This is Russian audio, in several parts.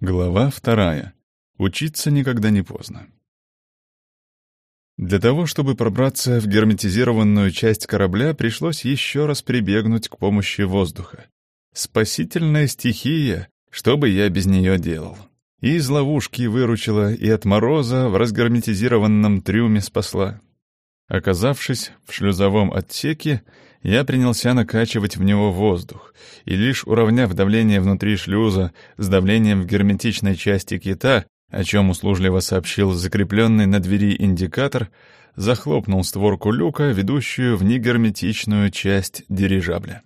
Глава вторая. Учиться никогда не поздно. Для того, чтобы пробраться в герметизированную часть корабля, пришлось еще раз прибегнуть к помощи воздуха. Спасительная стихия, что бы я без нее делал. И из ловушки выручила, и от мороза в разгерметизированном трюме спасла. Оказавшись в шлюзовом отсеке, я принялся накачивать в него воздух, и лишь уравняв давление внутри шлюза с давлением в герметичной части кита, о чем услужливо сообщил закрепленный на двери индикатор, захлопнул створку люка, ведущую в негерметичную часть дирижабля.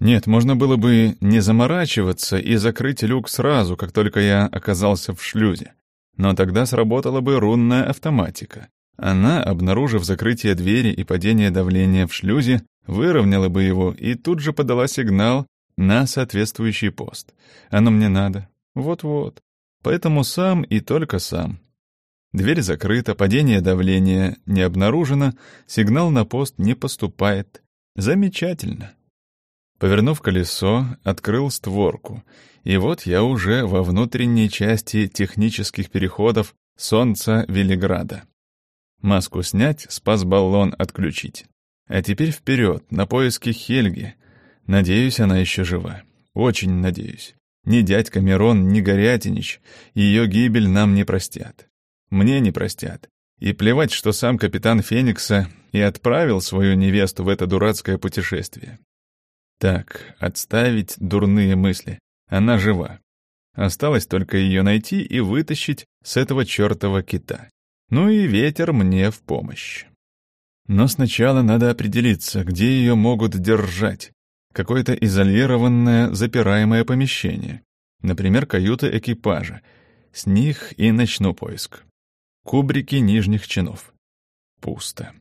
Нет, можно было бы не заморачиваться и закрыть люк сразу, как только я оказался в шлюзе. Но тогда сработала бы рунная автоматика. Она, обнаружив закрытие двери и падение давления в шлюзе, выровняла бы его и тут же подала сигнал на соответствующий пост. Оно мне надо. Вот-вот. Поэтому сам и только сам. Дверь закрыта, падение давления не обнаружено, сигнал на пост не поступает. Замечательно. Повернув колесо, открыл створку, и вот я уже во внутренней части технических переходов Солнца Велиграда. Маску снять, спас-баллон отключить. А теперь вперед, на поиски Хельги. Надеюсь, она еще жива. Очень надеюсь. Ни дядька Мирон, ни Горятинич ее гибель нам не простят. Мне не простят. И плевать, что сам капитан Феникса и отправил свою невесту в это дурацкое путешествие. Так, отставить дурные мысли. Она жива. Осталось только ее найти и вытащить с этого чертова кита. Ну и ветер мне в помощь. Но сначала надо определиться, где ее могут держать. Какое-то изолированное, запираемое помещение. Например, каюта экипажа. С них и начну поиск. Кубрики нижних чинов. Пусто.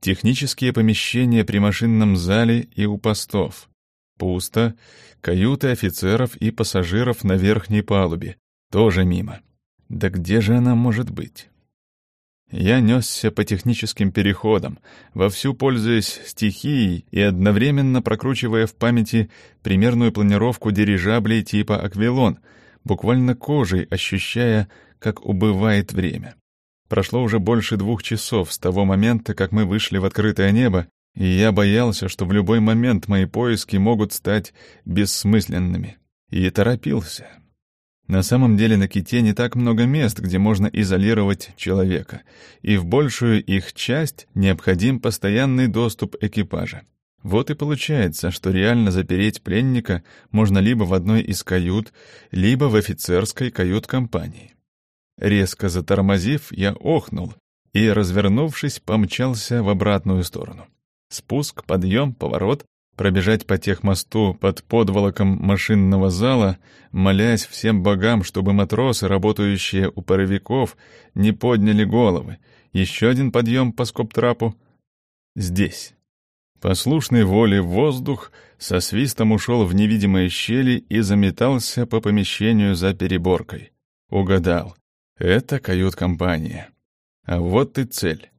Технические помещения при машинном зале и у постов. Пусто. Каюты офицеров и пассажиров на верхней палубе. Тоже мимо. Да где же она может быть? Я несся по техническим переходам, вовсю пользуясь стихией и одновременно прокручивая в памяти примерную планировку дирижаблей типа «Аквилон», буквально кожей ощущая, как убывает время. Прошло уже больше двух часов с того момента, как мы вышли в открытое небо, и я боялся, что в любой момент мои поиски могут стать бессмысленными. И торопился. На самом деле на ките не так много мест, где можно изолировать человека, и в большую их часть необходим постоянный доступ экипажа. Вот и получается, что реально запереть пленника можно либо в одной из кают, либо в офицерской кают-компании. Резко затормозив, я охнул и, развернувшись, помчался в обратную сторону. Спуск, подъем, поворот, пробежать по техмосту под подволоком машинного зала, молясь всем богам, чтобы матросы, работающие у паровиков, не подняли головы. Еще один подъем по скобтрапу. Здесь. Послушный воле воздух со свистом ушел в невидимые щели и заметался по помещению за переборкой. Угадал. Это кают-компания. А вот и цель.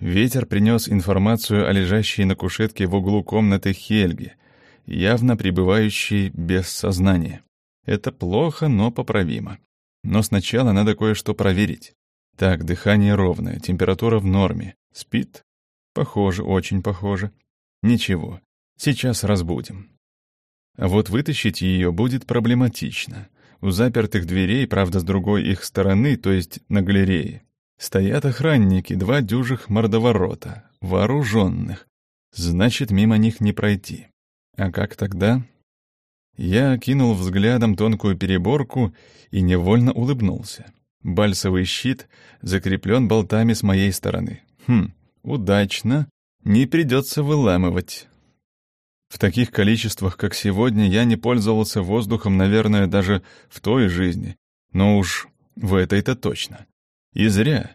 Ветер принес информацию о лежащей на кушетке в углу комнаты Хельге, явно пребывающей без сознания. Это плохо, но поправимо. Но сначала надо кое-что проверить. Так, дыхание ровное, температура в норме. Спит? Похоже, очень похоже. Ничего, сейчас разбудим. А вот вытащить ее будет проблематично. У запертых дверей, правда, с другой их стороны, то есть на галерее, Стоят охранники, два дюжих мордоворота, вооруженных. Значит, мимо них не пройти. А как тогда? Я окинул взглядом тонкую переборку и невольно улыбнулся. Бальсовый щит закреплен болтами с моей стороны. Хм, удачно. Не придется выламывать. В таких количествах, как сегодня, я не пользовался воздухом, наверное, даже в той жизни. Но уж в этой-то точно. И зря.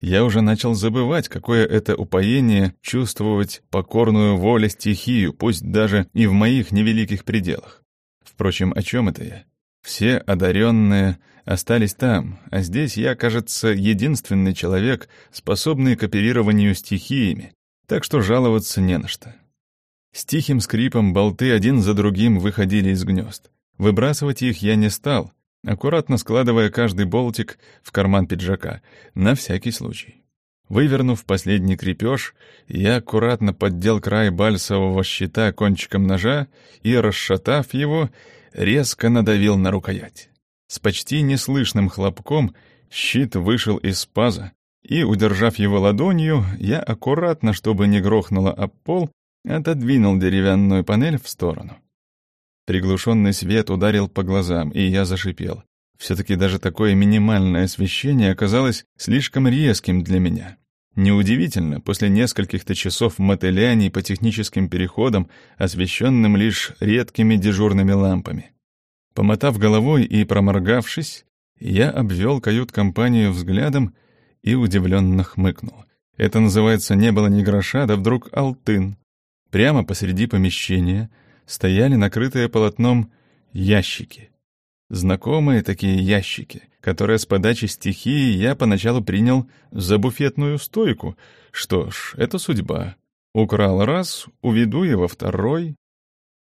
Я уже начал забывать, какое это упоение чувствовать покорную воле стихию, пусть даже и в моих невеликих пределах. Впрочем, о чем это я? Все одаренные остались там, а здесь я, кажется, единственный человек, способный к оперированию стихиями, так что жаловаться не на что. С тихим скрипом болты один за другим выходили из гнезд. Выбрасывать их я не стал, аккуратно складывая каждый болтик в карман пиджака, на всякий случай. Вывернув последний крепеж, я аккуратно поддел край бальсового щита кончиком ножа и, расшатав его, резко надавил на рукоять. С почти неслышным хлопком щит вышел из паза, и, удержав его ладонью, я аккуратно, чтобы не грохнуло об пол, отодвинул деревянную панель в сторону. Приглушенный свет ударил по глазам, и я зашипел. Все-таки даже такое минимальное освещение оказалось слишком резким для меня. Неудивительно, после нескольких-то часов мотыляний по техническим переходам, освещенным лишь редкими дежурными лампами. Помотав головой и проморгавшись, я обвел кают-компанию взглядом и удивленно хмыкнул. Это называется «не было ни гроша», да вдруг алтын. Прямо посреди помещения стояли накрытые полотном ящики. Знакомые такие ящики, которые с подачи стихии я поначалу принял за буфетную стойку. Что ж, это судьба. Украл раз, уведу его второй.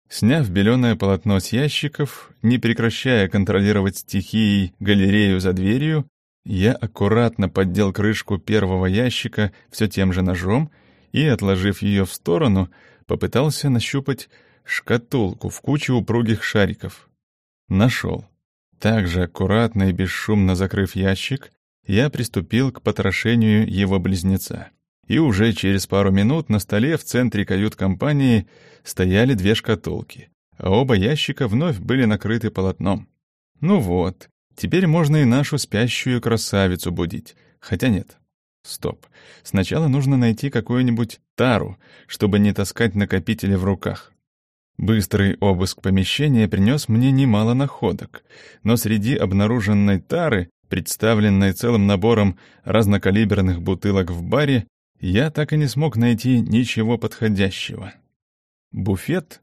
Сняв беленое полотно с ящиков, не прекращая контролировать стихией галерею за дверью, я аккуратно поддел крышку первого ящика все тем же ножом и, отложив ее в сторону, попытался нащупать шкатулку в куче упругих шариков. Нашел. Также аккуратно и бесшумно закрыв ящик, я приступил к потрошению его близнеца. И уже через пару минут на столе в центре кают-компании стояли две шкатулки, а оба ящика вновь были накрыты полотном. Ну вот, теперь можно и нашу спящую красавицу будить. Хотя нет. Стоп. Сначала нужно найти какую-нибудь тару, чтобы не таскать накопители в руках. Быстрый обыск помещения принес мне немало находок, но среди обнаруженной тары, представленной целым набором разнокалиберных бутылок в баре, я так и не смог найти ничего подходящего. Буфет,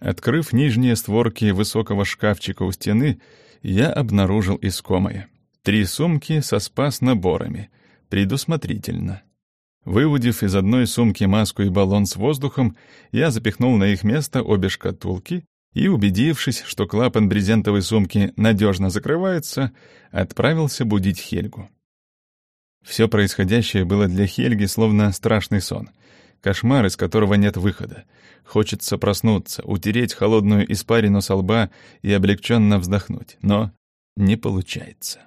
открыв нижние створки высокого шкафчика у стены, я обнаружил искомое. Три сумки со спас-наборами, предусмотрительно. Выудив из одной сумки маску и баллон с воздухом, я запихнул на их место обе шкатулки и, убедившись, что клапан брезентовой сумки надежно закрывается, отправился будить Хельгу. Все происходящее было для Хельги словно страшный сон. Кошмар, из которого нет выхода. Хочется проснуться, утереть холодную испарину со лба и облегченно вздохнуть. Но не получается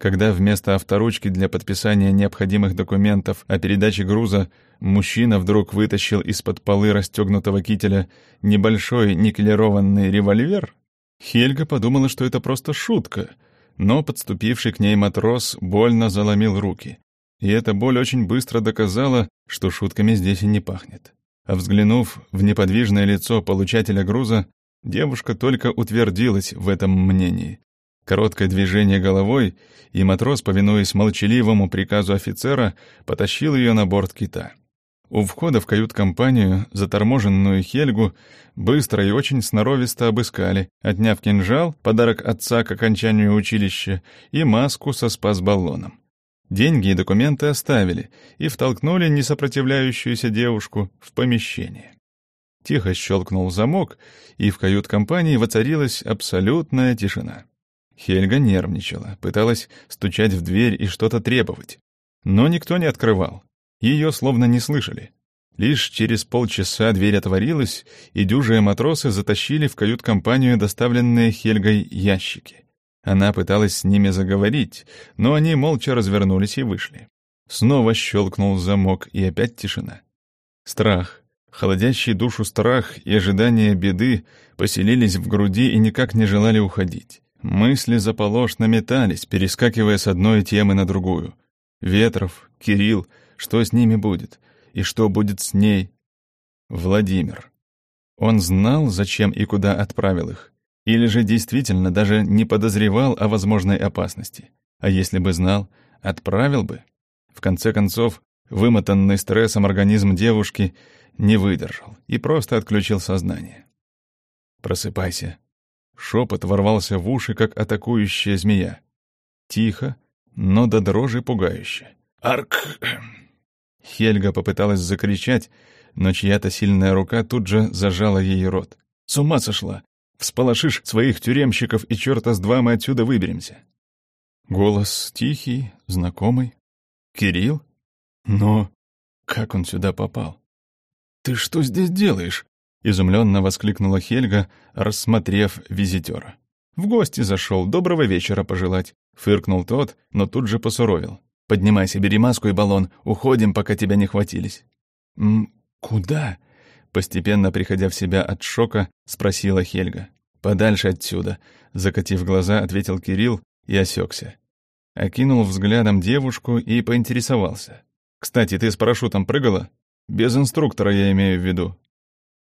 когда вместо авторучки для подписания необходимых документов о передаче груза мужчина вдруг вытащил из-под полы расстегнутого кителя небольшой никелированный револьвер, Хельга подумала, что это просто шутка, но подступивший к ней матрос больно заломил руки. И эта боль очень быстро доказала, что шутками здесь и не пахнет. А взглянув в неподвижное лицо получателя груза, девушка только утвердилась в этом мнении. Короткое движение головой, и матрос, повинуясь молчаливому приказу офицера, потащил ее на борт кита. У входа в кают-компанию заторможенную Хельгу быстро и очень сноровисто обыскали, отняв кинжал, подарок отца к окончанию училища, и маску со спас-баллоном. Деньги и документы оставили и втолкнули несопротивляющуюся девушку в помещение. Тихо щелкнул замок, и в кают-компании воцарилась абсолютная тишина. Хельга нервничала, пыталась стучать в дверь и что-то требовать. Но никто не открывал. Ее словно не слышали. Лишь через полчаса дверь отворилась, и дюжие матросы затащили в кают-компанию доставленные Хельгой ящики. Она пыталась с ними заговорить, но они молча развернулись и вышли. Снова щелкнул замок, и опять тишина. Страх, холодящий душу страх и ожидание беды поселились в груди и никак не желали уходить. Мысли заполошно метались, перескакивая с одной темы на другую. Ветров, Кирилл, что с ними будет? И что будет с ней? Владимир. Он знал, зачем и куда отправил их? Или же действительно даже не подозревал о возможной опасности? А если бы знал, отправил бы? В конце концов, вымотанный стрессом организм девушки не выдержал и просто отключил сознание. «Просыпайся», Шепот ворвался в уши, как атакующая змея. Тихо, но до дрожи пугающе. «Арк!» Хельга попыталась закричать, но чья-то сильная рука тут же зажала ей рот. «С ума сошла! Всполошишь своих тюремщиков, и черта с два мы отсюда выберемся». Голос тихий, знакомый. «Кирилл? Но как он сюда попал?» «Ты что здесь делаешь?» — изумленно воскликнула Хельга, рассмотрев визитера. «В гости зашел, доброго вечера пожелать», — фыркнул тот, но тут же посуровил. «Поднимайся, бери маску и баллон, уходим, пока тебя не хватились». «М куда?» — постепенно приходя в себя от шока, спросила Хельга. «Подальше отсюда», — закатив глаза, ответил Кирилл и осекся. Окинул взглядом девушку и поинтересовался. «Кстати, ты с парашютом прыгала?» «Без инструктора, я имею в виду».